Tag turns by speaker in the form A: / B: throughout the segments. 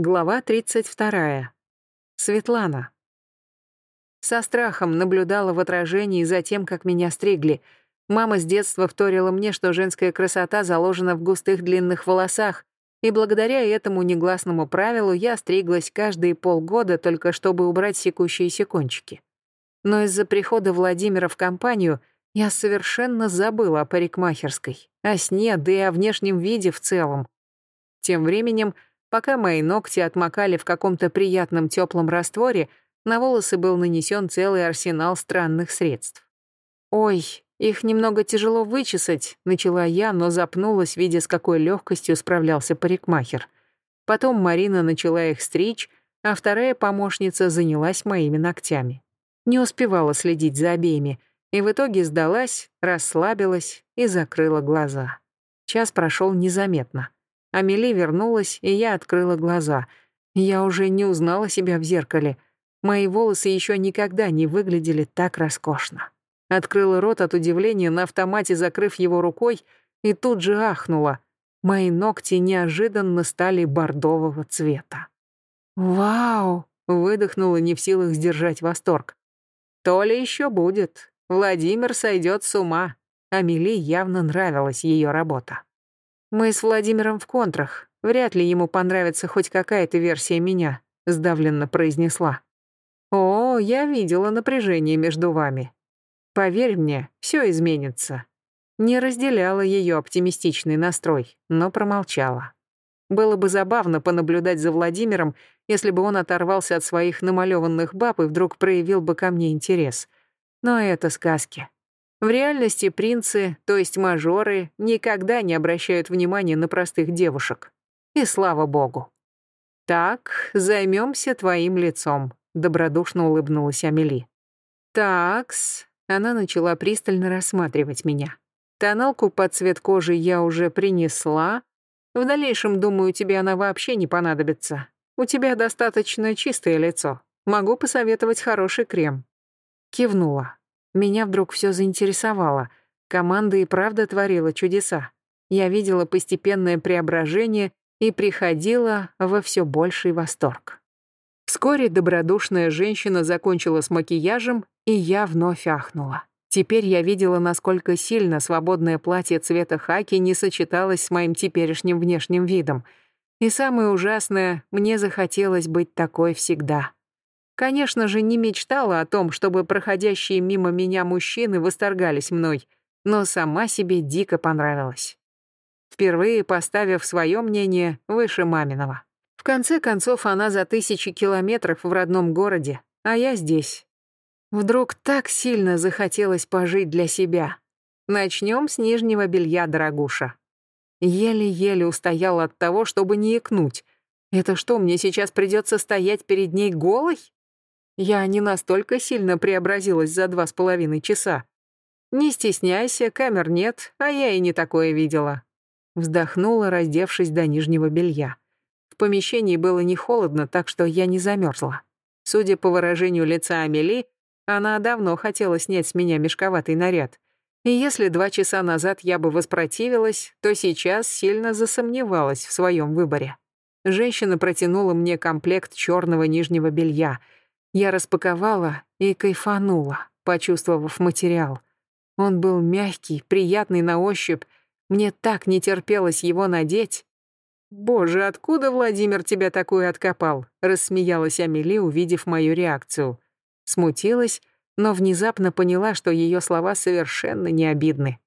A: Глава 32. Светлана. Со страхом наблюдала в отражении за тем, как меня стригли. Мама с детства вторила мне, что женская красота заложена в густых длинных волосах, и благодаря этому негласному правилу я стриглась каждые полгода, только чтобы убрать секущиеся кончики. Но из-за прихода Владимира в компанию я совершенно забыла о парикмахерской, о сне, да и о внешнем виде в целом. Тем временем Пока мои ногти отмокали в каком-то приятном теплом растворе, на волосы был нанесен целый арсенал странных средств. «Ой, их немного тяжело вычесать», — начала я, но запнулась, видя, с какой легкостью справлялся парикмахер. Потом Марина начала их стричь, а вторая помощница занялась моими ногтями. Не успевала следить за обеими, и в итоге сдалась, расслабилась и закрыла глаза. Час прошел незаметно. Амели вернулась, и я открыла глаза. Я уже не узнала себя в зеркале. Мои волосы еще никогда не выглядели так роскошно. Открыла рот от удивления, на автомате закрыв его рукой, и тут же ахнула. Мои ногти неожиданно стали бордового цвета. «Вау!» — выдохнула, не в силах сдержать восторг. «То ли еще будет. Владимир сойдет с ума». Амели явно нравилась ее работа. Мы с Владимиром в контрах. Вряд ли ему понравится хоть какая-то версия меня, сдавленно произнесла. О, я видела напряжение между вами. Поверь мне, все изменится. Не разделяла ее оптимистичный настрой, но промолчала. Было бы забавно понаблюдать за Владимиром, если бы он оторвался от своих намалеванных баб и вдруг проявил бы ко мне интерес. Но это сказки. В реальности принцы, то есть мажоры, никогда не обращают внимания на простых девушек. И слава богу. «Так, займемся твоим лицом», — добродушно улыбнулась Амели. «Такс», — она начала пристально рассматривать меня. «Тоналку под цвет кожи я уже принесла. В дальнейшем, думаю, тебе она вообще не понадобится. У тебя достаточно чистое лицо. Могу посоветовать хороший крем». Кивнула. Меня вдруг все заинтересовало. Команда и правда творила чудеса. Я видела постепенное преображение и приходила во все больший восторг. Вскоре добродушная женщина закончила с макияжем, и я вновь ахнула. Теперь я видела, насколько сильно свободное платье цвета хаки не сочеталось с моим теперешним внешним видом. И самое ужасное, мне захотелось быть такой всегда. Конечно же, не мечтала о том, чтобы проходящие мимо меня мужчины восторгались мной, но сама себе дико понравилась. Впервые поставив свое мнение выше маминого. В конце концов, она за тысячи километров в родном городе, а я здесь. Вдруг так сильно захотелось пожить для себя. Начнем с нижнего белья, дорогуша. Еле-еле устоял от того, чтобы не икнуть. Это что, мне сейчас придется стоять перед ней голой? Я не настолько сильно преобразилась за два с половиной часа. Не стесняйся, камер нет, а я и не такое видела. Вздохнула, раздевшись до нижнего белья. В помещении было не холодно, так что я не замерзла. Судя по выражению лица Амели, она давно хотела снять с меня мешковатый наряд. И если два часа назад я бы воспротивилась, то сейчас сильно засомневалась в своем выборе. Женщина протянула мне комплект черного нижнего белья — я распаковала и кайфанула, почувствовав материал. Он был мягкий, приятный на ощупь. Мне так не терпелось его надеть. «Боже, откуда Владимир тебя такое откопал?» — рассмеялась Амели, увидев мою реакцию. Смутилась, но внезапно поняла, что ее слова совершенно не обидны.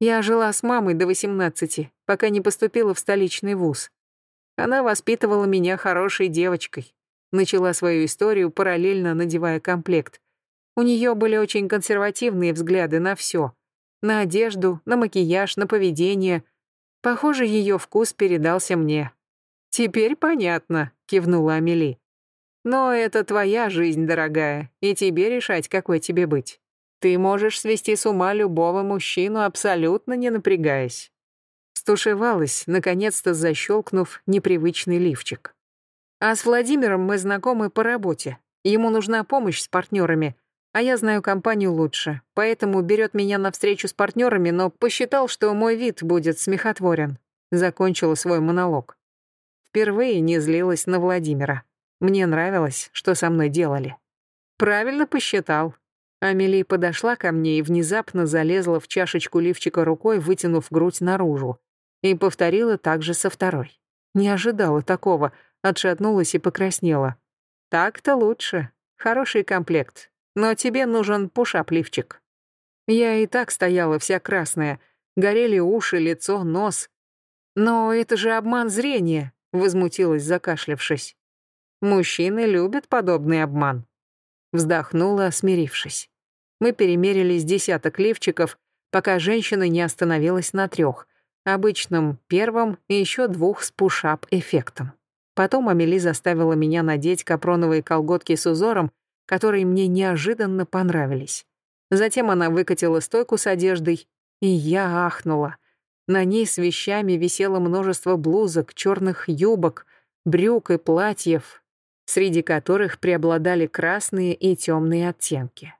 A: Я жила с мамой до 18, пока не поступила в столичный вуз. Она воспитывала меня хорошей девочкой, Начала свою историю, параллельно надевая комплект. У нее были очень консервативные взгляды на все. На одежду, на макияж, на поведение. Похоже, ее вкус передался мне. «Теперь понятно», — кивнула Амели. «Но это твоя жизнь, дорогая, и тебе решать, какой тебе быть. Ты можешь свести с ума любого мужчину, абсолютно не напрягаясь». Стушевалась, наконец-то защелкнув непривычный лифчик. А с Владимиром мы знакомы по работе. Ему нужна помощь с партнерами, а я знаю компанию лучше, поэтому берет меня на встречу с партнерами, но посчитал, что мой вид будет смехотворен. Закончила свой монолог. впервые не злилась на Владимира. Мне нравилось, что со мной делали. Правильно посчитал. Амели подошла ко мне и внезапно залезла в чашечку лифчика рукой, вытянув грудь наружу. И повторила так же со второй. Не ожидала такого, отшатнулась и покраснела. Так-то лучше. Хороший комплект. Но тебе нужен пушап-лифчик. Я и так стояла вся красная. Горели уши, лицо, нос. Но это же обман зрения, возмутилась, закашлявшись. Мужчины любят подобный обман. Вздохнула, смирившись. Мы перемерились десяток лифчиков, пока женщина не остановилась на трех, обычном первом и еще двух с пушап-эффектом. Потом Амели заставила меня надеть капроновые колготки с узором, которые мне неожиданно понравились. Затем она выкатила стойку с одеждой, и я ахнула. На ней с вещами висело множество блузок, черных юбок, брюк и платьев, среди которых преобладали красные и темные оттенки.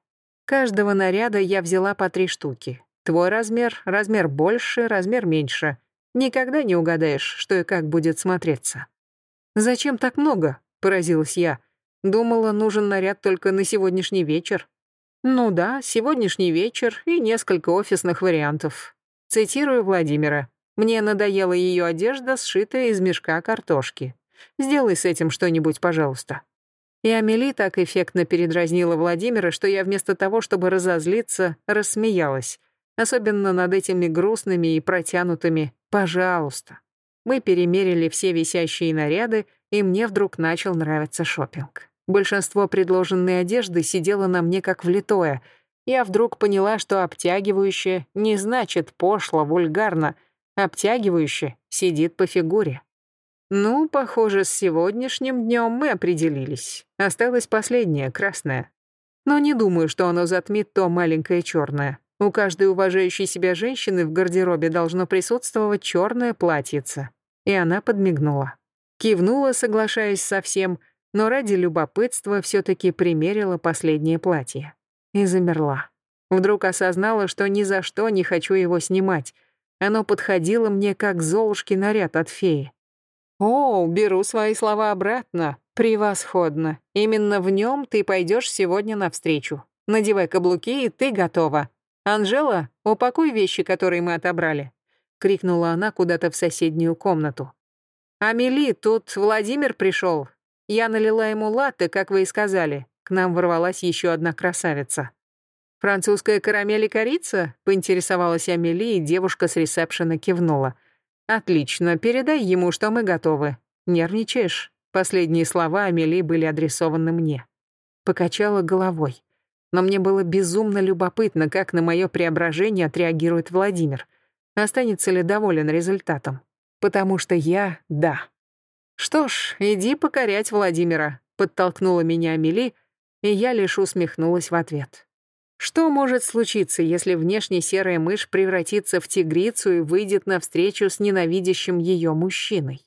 A: Каждого наряда я взяла по три штуки. Твой размер, размер больше, размер меньше. Никогда не угадаешь, что и как будет смотреться. «Зачем так много?» — поразилась я. «Думала, нужен наряд только на сегодняшний вечер». «Ну да, сегодняшний вечер и несколько офисных вариантов». Цитирую Владимира. «Мне надоела ее одежда, сшитая из мешка картошки. Сделай с этим что-нибудь, пожалуйста». И Амели так эффектно передразнила Владимира, что я вместо того, чтобы разозлиться, рассмеялась. Особенно над этими грустными и протянутыми «пожалуйста». Мы перемерили все висящие наряды, и мне вдруг начал нравиться шопинг. Большинство предложенной одежды сидело на мне как влитое. Я вдруг поняла, что обтягивающее не значит пошло, вульгарно. Обтягивающее сидит по фигуре. Ну, похоже, с сегодняшним днем мы определились. Осталось последнее, красное. Но не думаю, что оно затмит то маленькое черное. У каждой уважающей себя женщины в гардеробе должно присутствовать черное платьице. И она подмигнула. Кивнула, соглашаясь со всем, но ради любопытства все-таки примерила последнее платье. И замерла. Вдруг осознала, что ни за что не хочу его снимать. Оно подходило мне как золушки наряд от феи. «О, беру свои слова обратно. Превосходно. Именно в нем ты пойдешь сегодня навстречу. Надевай каблуки, и ты готова. «Анжела, упакуй вещи, которые мы отобрали», — крикнула она куда-то в соседнюю комнату. «Амели, тут Владимир пришел. Я налила ему латте, как вы и сказали. К нам ворвалась еще одна красавица». «Французская карамель и корица?» — поинтересовалась Амели, и девушка с ресепшена кивнула. «Отлично, передай ему, что мы готовы. Нервничаешь?» Последние слова Амели были адресованы мне. Покачала головой но мне было безумно любопытно, как на мое преображение отреагирует Владимир. Останется ли доволен результатом? Потому что я — да. «Что ж, иди покорять Владимира», — подтолкнула меня Амели, и я лишь усмехнулась в ответ. Что может случиться, если внешне серая мышь превратится в тигрицу и выйдет навстречу с ненавидящим ее мужчиной?